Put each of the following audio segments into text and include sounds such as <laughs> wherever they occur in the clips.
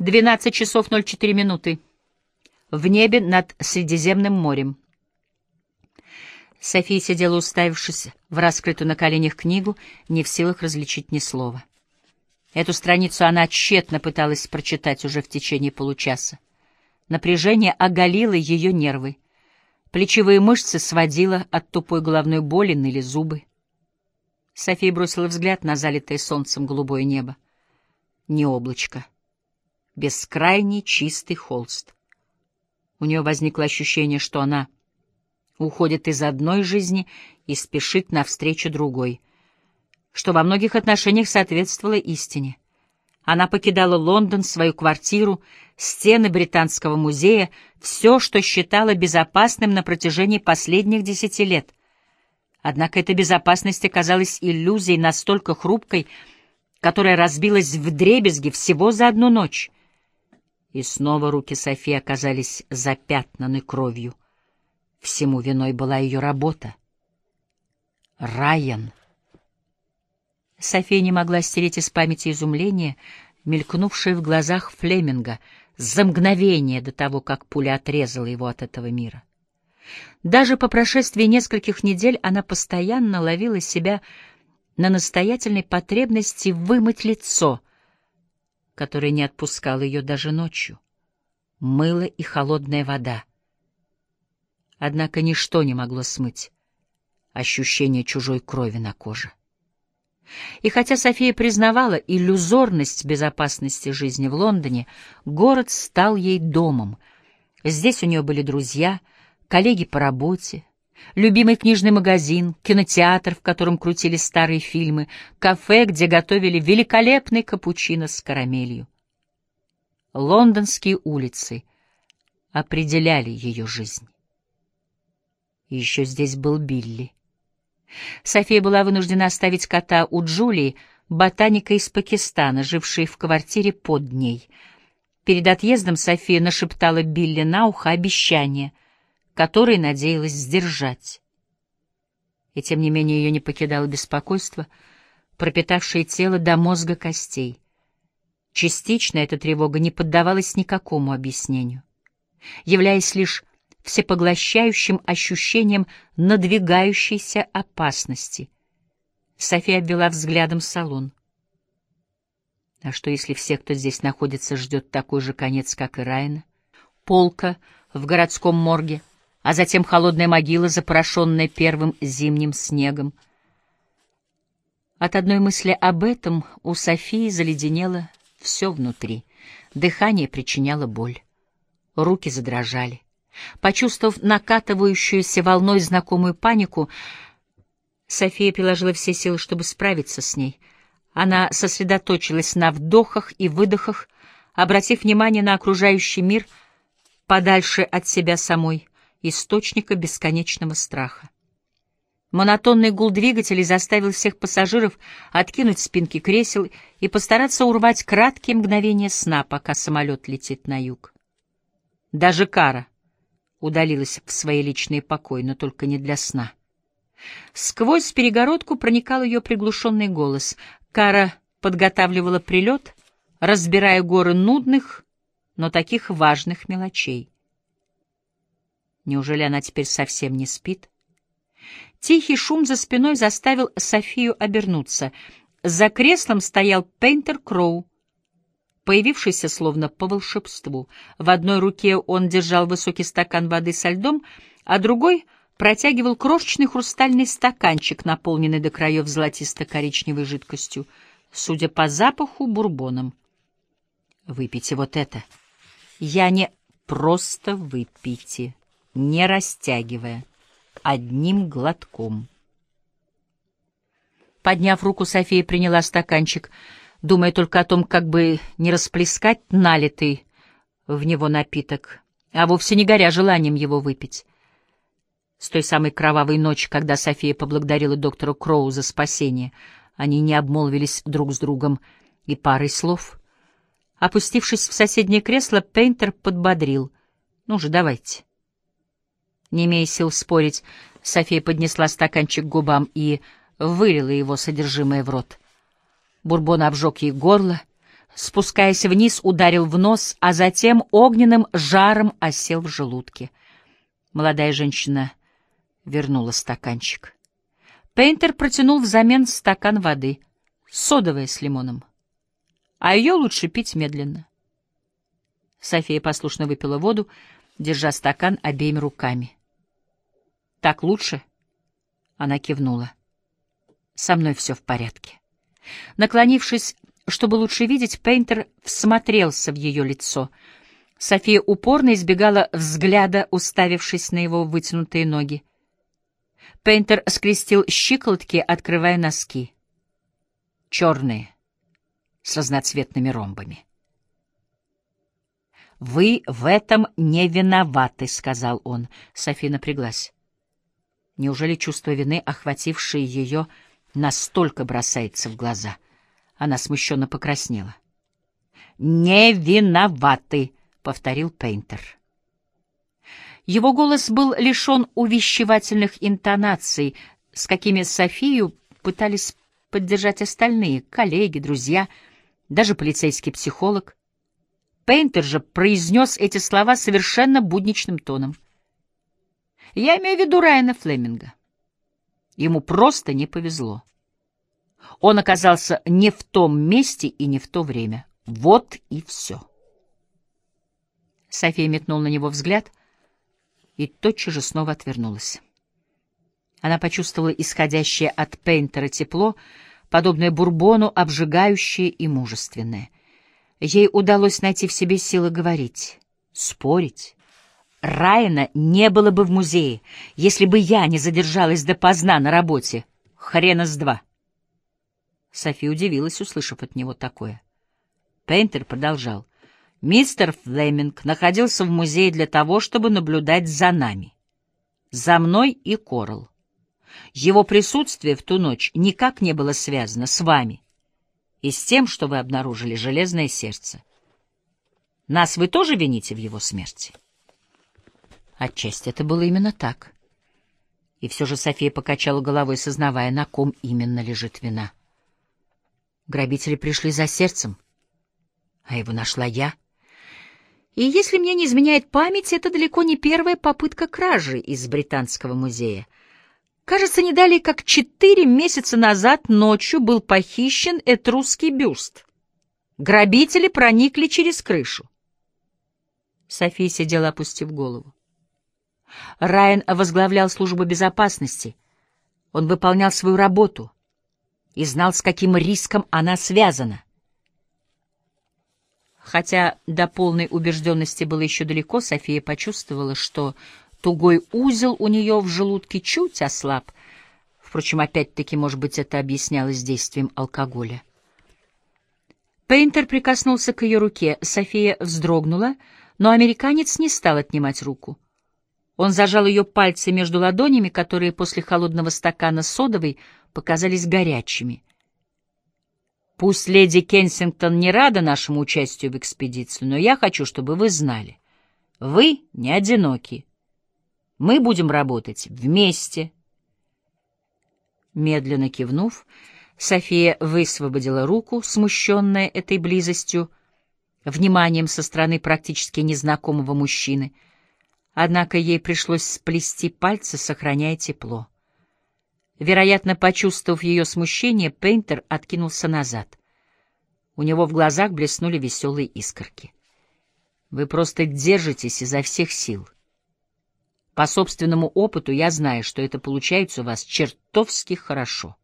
12 часов 04 минуты. В небе над Средиземным морем. София сидела, уставившись в раскрытую на коленях книгу, не в силах различить ни слова. Эту страницу она тщетно пыталась прочитать уже в течение получаса. Напряжение оголило ее нервы. Плечевые мышцы сводило от тупой головной боли, ныли зубы. София бросила взгляд на залитое солнцем голубое небо. Не облачко бескрайний чистый холст. У нее возникло ощущение, что она уходит из одной жизни и спешит навстречу другой, что во многих отношениях соответствовало истине. Она покидала Лондон, свою квартиру, стены Британского музея, все, что считала безопасным на протяжении последних десяти лет. Однако эта безопасность оказалась иллюзией настолько хрупкой, которая разбилась в дребезги всего за одну ночь. И снова руки Софии оказались запятнаны кровью. Всему виной была ее работа. Райан. София не могла стереть из памяти изумление, мелькнувшее в глазах Флеминга за мгновение до того, как пуля отрезала его от этого мира. Даже по прошествии нескольких недель она постоянно ловила себя на настоятельной потребности вымыть лицо — который не отпускал ее даже ночью. Мыло и холодная вода. Однако ничто не могло смыть ощущение чужой крови на коже. И хотя София признавала иллюзорность безопасности жизни в Лондоне, город стал ей домом. Здесь у нее были друзья, коллеги по работе, любимый книжный магазин, кинотеатр, в котором крутили старые фильмы, кафе, где готовили великолепный капучино с карамелью. Лондонские улицы определяли ее жизнь. Еще здесь был Билли. София была вынуждена оставить кота у Джулии, ботаника из Пакистана, жившей в квартире под ней. Перед отъездом София нашептала Билли на ухо обещание — который надеялась сдержать. И тем не менее ее не покидало беспокойство, пропитавшее тело до мозга костей. Частично эта тревога не поддавалась никакому объяснению, являясь лишь всепоглощающим ощущением надвигающейся опасности. София обвела взглядом салон. А что, если все, кто здесь находится, ждет такой же конец, как и Райана? Полка в городском морге — а затем холодная могила, запорошенная первым зимним снегом. От одной мысли об этом у Софии заледенело все внутри. Дыхание причиняло боль. Руки задрожали. Почувствовав накатывающуюся волной знакомую панику, София приложила все силы, чтобы справиться с ней. Она сосредоточилась на вдохах и выдохах, обратив внимание на окружающий мир подальше от себя самой источника бесконечного страха. Монотонный гул двигателей заставил всех пассажиров откинуть спинки кресел и постараться урвать краткие мгновения сна, пока самолет летит на юг. Даже Кара удалилась в свои личные покои, но только не для сна. Сквозь перегородку проникал ее приглушенный голос. Кара подготавливала прилет, разбирая горы нудных, но таких важных мелочей. Неужели она теперь совсем не спит? Тихий шум за спиной заставил Софию обернуться. За креслом стоял Пейнтер Кроу, появившийся словно по волшебству. В одной руке он держал высокий стакан воды со льдом, а другой протягивал крошечный хрустальный стаканчик, наполненный до краев золотисто-коричневой жидкостью, судя по запаху, бурбоном. «Выпейте вот это. Я не просто выпейте» не растягивая, одним глотком. Подняв руку, София приняла стаканчик, думая только о том, как бы не расплескать налитый в него напиток, а вовсе не горя желанием его выпить. С той самой кровавой ночи, когда София поблагодарила доктора Кроу за спасение, они не обмолвились друг с другом и парой слов. Опустившись в соседнее кресло, Пейнтер подбодрил. «Ну же, давайте». Не имея сил спорить, София поднесла стаканчик к губам и вылила его содержимое в рот. Бурбон обжег ей горло, спускаясь вниз, ударил в нос, а затем огненным жаром осел в желудке. Молодая женщина вернула стаканчик. Пейнтер протянул взамен стакан воды, содовая с лимоном. А ее лучше пить медленно. София послушно выпила воду, держа стакан обеими руками. «Так лучше?» Она кивнула. «Со мной все в порядке». Наклонившись, чтобы лучше видеть, Пейнтер всмотрелся в ее лицо. София упорно избегала взгляда, уставившись на его вытянутые ноги. Пейнтер скрестил щиколотки, открывая носки. Черные, с разноцветными ромбами. «Вы в этом не виноваты», — сказал он. София напряглась. Неужели чувство вины, охватившее ее, настолько бросается в глаза? Она смущенно покраснела. «Не виноваты», — повторил Пейнтер. Его голос был лишен увещевательных интонаций, с какими Софию пытались поддержать остальные, коллеги, друзья, даже полицейский психолог. Пейнтер же произнес эти слова совершенно будничным тоном. Я имею в виду Райана Флеминга. Ему просто не повезло. Он оказался не в том месте и не в то время. Вот и все. София метнула на него взгляд и тотчас же снова отвернулась. Она почувствовала исходящее от Пейнтера тепло, подобное бурбону, обжигающее и мужественное. Ей удалось найти в себе силы говорить, спорить. Райана не было бы в музее, если бы я не задержалась допоздна на работе. Хрена с два. София удивилась, услышав от него такое. Пейнтер продолжал. Мистер Флеминг находился в музее для того, чтобы наблюдать за нами. За мной и Корал. Его присутствие в ту ночь никак не было связано с вами и с тем, что вы обнаружили железное сердце. Нас вы тоже вините в его смерти? Отчасти это было именно так. И все же София покачала головой, сознавая, на ком именно лежит вина. Грабители пришли за сердцем, а его нашла я. И если мне не изменяет память, это далеко не первая попытка кражи из Британского музея. Кажется, не далее как четыре месяца назад ночью был похищен этрусский бюст. Грабители проникли через крышу. София сидела, опустив голову. Райан возглавлял службу безопасности. Он выполнял свою работу и знал, с каким риском она связана. Хотя до полной убежденности было еще далеко, София почувствовала, что тугой узел у нее в желудке чуть ослаб. Впрочем, опять-таки, может быть, это объяснялось действием алкоголя. Пейнтер прикоснулся к ее руке. София вздрогнула, но американец не стал отнимать руку. Он зажал ее пальцы между ладонями, которые после холодного стакана содовой показались горячими. Пусть леди Кенсингтон не рада нашему участию в экспедиции, но я хочу, чтобы вы знали. Вы не одиноки. Мы будем работать вместе. Медленно кивнув, София высвободила руку, смущенная этой близостью, вниманием со стороны практически незнакомого мужчины. Однако ей пришлось сплести пальцы, сохраняя тепло. Вероятно, почувствовав ее смущение, Пейнтер откинулся назад. У него в глазах блеснули веселые искорки. «Вы просто держитесь изо всех сил». По собственному опыту я знаю, что это получается у вас чертовски хорошо.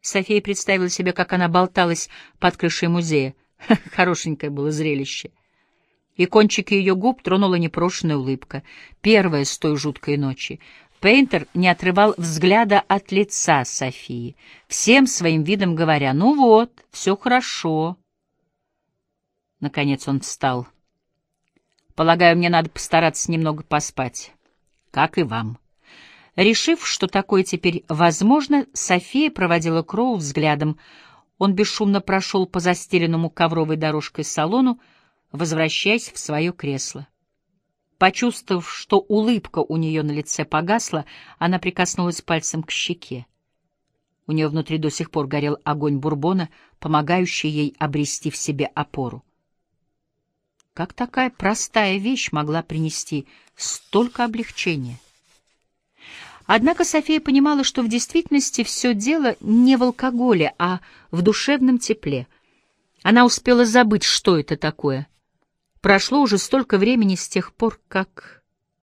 София представила себе, как она болталась под крышей музея. <laughs> Хорошенькое было зрелище. И кончики ее губ тронула непрошенная улыбка, первая с той жуткой ночи. Пейнтер не отрывал взгляда от лица Софии, всем своим видом говоря, «Ну вот, все хорошо». Наконец он встал. Полагаю, мне надо постараться немного поспать. Как и вам. Решив, что такое теперь возможно, София проводила Кроу взглядом. Он бесшумно прошел по застеленному ковровой дорожкой салону, возвращаясь в свое кресло. Почувствовав, что улыбка у нее на лице погасла, она прикоснулась пальцем к щеке. У нее внутри до сих пор горел огонь бурбона, помогающий ей обрести в себе опору. Как такая простая вещь могла принести столько облегчения? Однако София понимала, что в действительности все дело не в алкоголе, а в душевном тепле. Она успела забыть, что это такое. Прошло уже столько времени с тех пор, как...